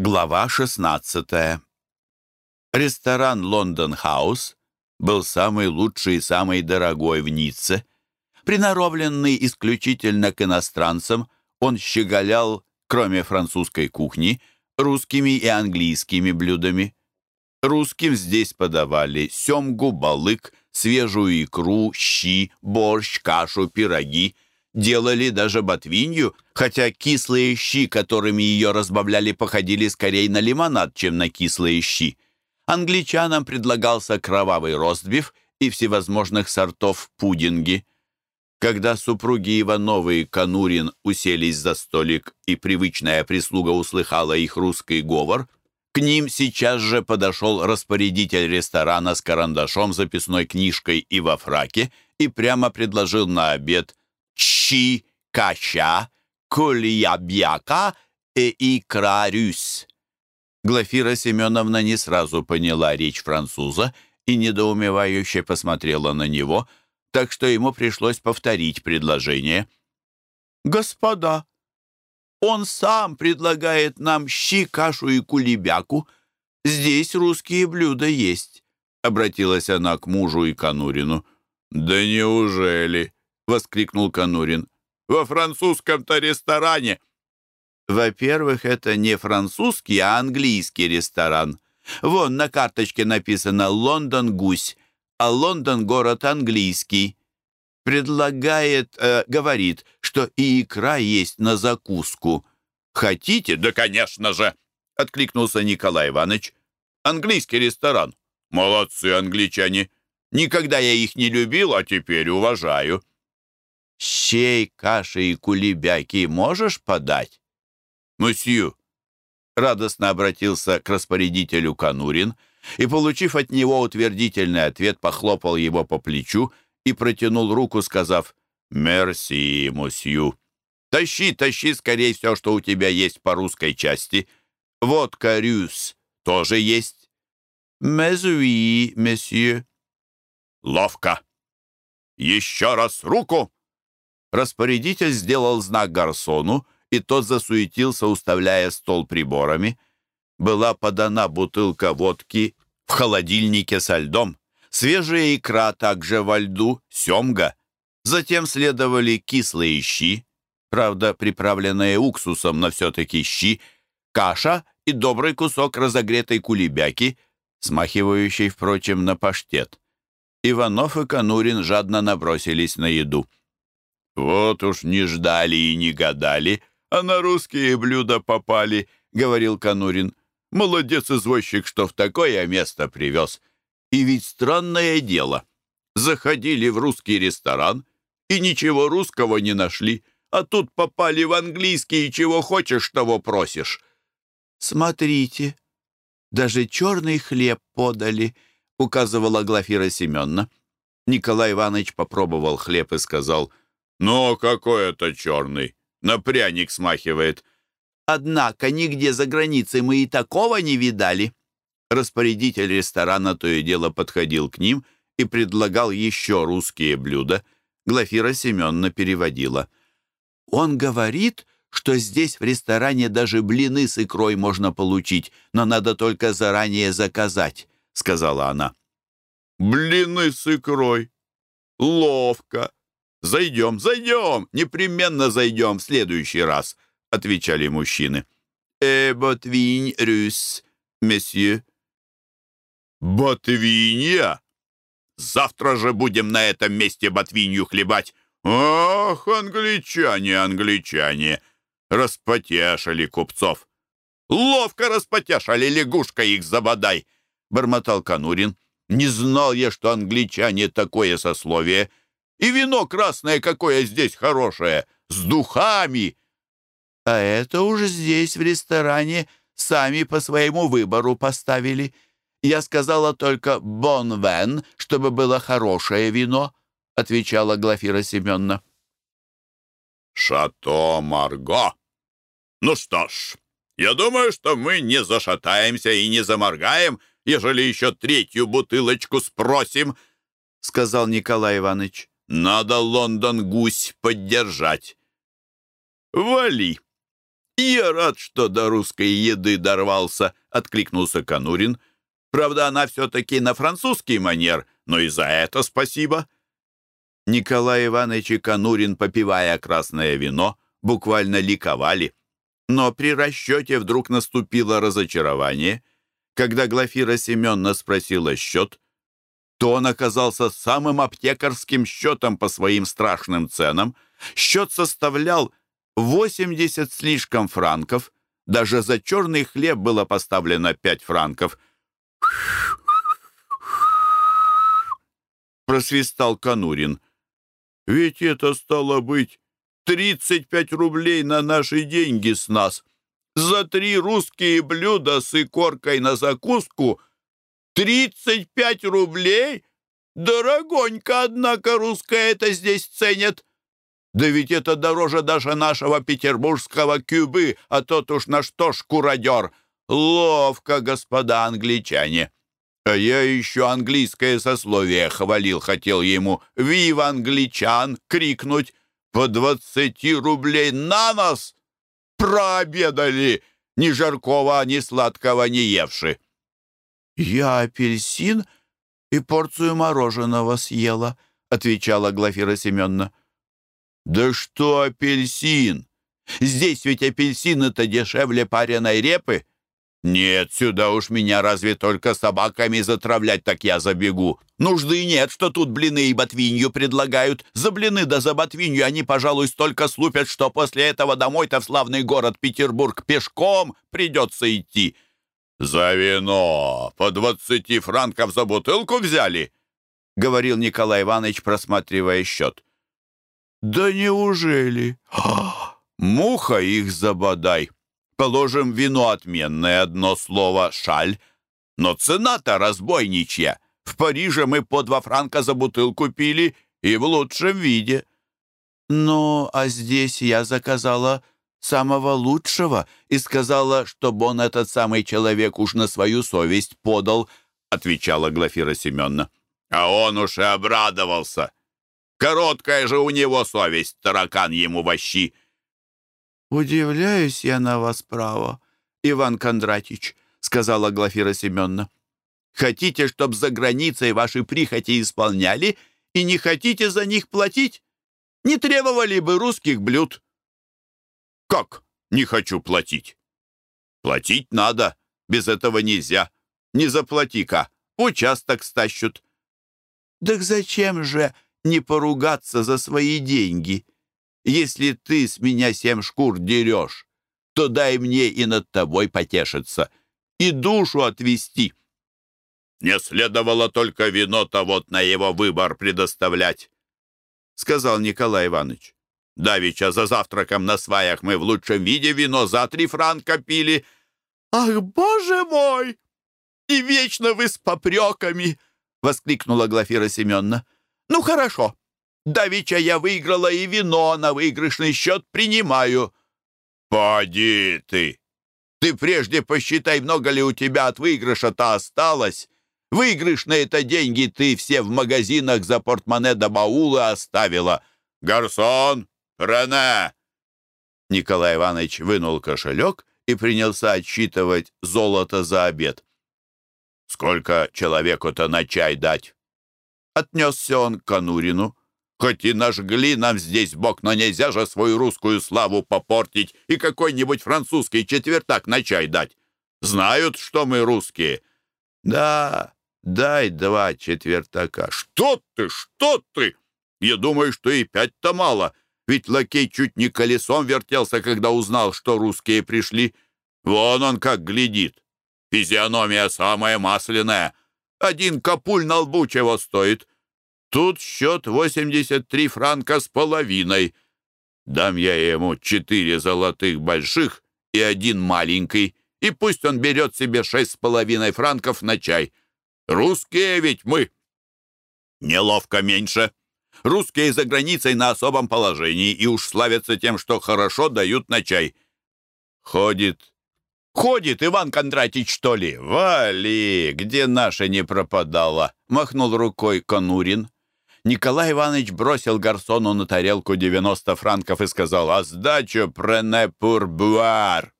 Глава 16. Ресторан «Лондон Хаус» был самый лучший и самый дорогой в Ницце. Приноровленный исключительно к иностранцам, он щеголял, кроме французской кухни, русскими и английскими блюдами. Русским здесь подавали семгу, балык, свежую икру, щи, борщ, кашу, пироги – делали даже ботвинью, хотя кислые щи, которыми ее разбавляли, походили скорее на лимонад, чем на кислые щи. Англичанам предлагался кровавый ростбиф и всевозможных сортов пудинги. Когда супруги Ивановы и Конурин уселись за столик, и привычная прислуга услыхала их русский говор, к ним сейчас же подошел распорядитель ресторана с карандашом, записной книжкой и во фраке и прямо предложил на обед щи, каща, кульябьяка и икра рюс. Глафира Семеновна не сразу поняла речь француза и недоумевающе посмотрела на него, так что ему пришлось повторить предложение. «Господа, он сам предлагает нам щи, кашу и кулебяку. Здесь русские блюда есть», — обратилась она к мужу и Конурину. «Да неужели?» Воскликнул Конурин. «Во французском-то ресторане!» «Во-первых, это не французский, а английский ресторан. Вон на карточке написано «Лондон Гусь», а Лондон — город английский. Предлагает, э, говорит, что и икра есть на закуску. Хотите? Да, конечно же!» — откликнулся Николай Иванович. «Английский ресторан. Молодцы англичане. Никогда я их не любил, а теперь уважаю». «Щей, каши и кулебяки можешь подать?» «Мусью!» Радостно обратился к распорядителю Канурин и, получив от него утвердительный ответ, похлопал его по плечу и протянул руку, сказав «Мерси, мусью!» «Тащи, тащи скорее все, что у тебя есть по русской части. Водка рюс тоже есть?» «Мезуи, месье». «Ловко! Еще раз руку!» Распорядитель сделал знак гарсону, и тот засуетился, уставляя стол приборами. Была подана бутылка водки в холодильнике со льдом, свежая икра также во льду, семга. Затем следовали кислые щи, правда, приправленные уксусом, но все-таки щи, каша и добрый кусок разогретой кулебяки, смахивающий, впрочем, на паштет. Иванов и Конурин жадно набросились на еду. «Вот уж не ждали и не гадали, а на русские блюда попали», — говорил Конурин. «Молодец извозчик, что в такое место привез. И ведь странное дело. Заходили в русский ресторан и ничего русского не нашли, а тут попали в английский и чего хочешь, того просишь». «Смотрите, даже черный хлеб подали», — указывала Глафира Семеновна. Николай Иванович попробовал хлеб и сказал — «Ну, какой это черный? На пряник смахивает». «Однако нигде за границей мы и такого не видали». Распорядитель ресторана то и дело подходил к ним и предлагал еще русские блюда. Глафира Семеновна переводила. «Он говорит, что здесь в ресторане даже блины с икрой можно получить, но надо только заранее заказать», — сказала она. «Блины с икрой? Ловко!» «Зайдем, зайдем, непременно зайдем в следующий раз», — отвечали мужчины. «Э, ботвинь рюс, месье». «Ботвинья? Завтра же будем на этом месте ботвинью хлебать. Ох, англичане, англичане!» Распотешили купцов. «Ловко распотешили, лягушка их забодай!» — бормотал Конурин. «Не знал я, что англичане такое сословие. И вино красное какое здесь хорошее, с духами. А это уже здесь, в ресторане, сами по своему выбору поставили. Я сказала только «бон вен», чтобы было хорошее вино, отвечала Глафира Семеновна. «Шато Марго! Ну что ж, я думаю, что мы не зашатаемся и не заморгаем, ежели еще третью бутылочку спросим», — сказал Николай Иванович. Надо Лондон-гусь поддержать. Вали. «Я рад, что до русской еды дорвался», — откликнулся Конурин. «Правда, она все-таки на французский манер, но и за это спасибо». Николай Иванович и Конурин, попивая красное вино, буквально ликовали. Но при расчете вдруг наступило разочарование. Когда Глафира Семеновна спросила счет, то он оказался самым аптекарским счетом по своим страшным ценам. Счет составлял 80 слишком франков. Даже за черный хлеб было поставлено 5 франков. Просвистал Конурин. «Ведь это стало быть 35 рублей на наши деньги с нас. За три русские блюда с икоркой на закуску 35 рублей? Дорогонько, однако, русская это здесь ценят. Да ведь это дороже даже нашего петербургского кюбы, а тот уж на что шкуродер. Ловко, господа англичане. А я еще английское сословие хвалил, хотел ему «Вив англичан!» крикнуть. По двадцати рублей на нас прообедали, ни жаркого, ни сладкого не евши. «Я апельсин и порцию мороженого съела», — отвечала Глафира Семеновна. «Да что апельсин? Здесь ведь апельсины-то дешевле пареной репы. Нет, сюда уж меня разве только собаками затравлять, так я забегу. Нужды нет, что тут блины и ботвинью предлагают. За блины да за ботвинью они, пожалуй, столько слупят, что после этого домой-то в славный город Петербург пешком придется идти». «За вино по двадцати франков за бутылку взяли?» — говорил Николай Иванович, просматривая счет. «Да неужели? Муха их забодай!» Положим, вино отменное, одно слово «шаль». Но цена-то разбойничья. В Париже мы по два франка за бутылку пили и в лучшем виде. Ну, а здесь я заказала самого лучшего и сказала, чтобы он этот самый человек уж на свою совесть подал, отвечала Глафира Семеновна. А он уж и обрадовался. Короткая же у него совесть, таракан ему вощи. «Удивляюсь я на вас, право, Иван Кондратич», — сказала Глафира Семеновна. «Хотите, чтоб за границей ваши прихоти исполняли, и не хотите за них платить? Не требовали бы русских блюд». «Как не хочу платить?» «Платить надо, без этого нельзя. Не заплати-ка, участок стащут». «Так зачем же не поругаться за свои деньги?» Если ты с меня семь шкур дерешь, то дай мне и над тобой потешиться, и душу отвести. Не следовало только вино-то вот на его выбор предоставлять, сказал Николай Иванович. Давича за завтраком на сваях мы в лучшем виде вино за три франка пили. Ах, боже мой! И вечно вы с попреками! воскликнула Глафира Семеновна. Ну, хорошо. Давича я выиграла и вино на выигрышный счет принимаю». «Поди ты! Ты прежде посчитай, много ли у тебя от выигрыша-то осталось. Выигрышные-то деньги ты все в магазинах за портмоне до баула оставила. Гарсон! Рене!» Николай Иванович вынул кошелек и принялся отсчитывать золото за обед. «Сколько человеку-то на чай дать?» Отнесся он к Конурину. Хоть и нажгли нам здесь бок, но нельзя же свою русскую славу попортить и какой-нибудь французский четвертак на чай дать. Знают, что мы русские. Да, дай два четвертака. Что ты, что ты? Я думаю, что и пять-то мало. Ведь лакей чуть не колесом вертелся, когда узнал, что русские пришли. Вон он как глядит. Физиономия самая масляная. Один капуль на лбу чего стоит. Тут счет 83 франка с половиной. Дам я ему четыре золотых больших и один маленький, и пусть он берет себе шесть с половиной франков на чай. Русские ведь мы. Неловко меньше. Русские за границей на особом положении и уж славятся тем, что хорошо дают на чай. Ходит, ходит Иван Кондратич, что ли? Вали, где наша не пропадала, махнул рукой Конурин. Николай Иванович бросил гарсону на тарелку 90 франков и сказал «А сдачу прене пурбуар».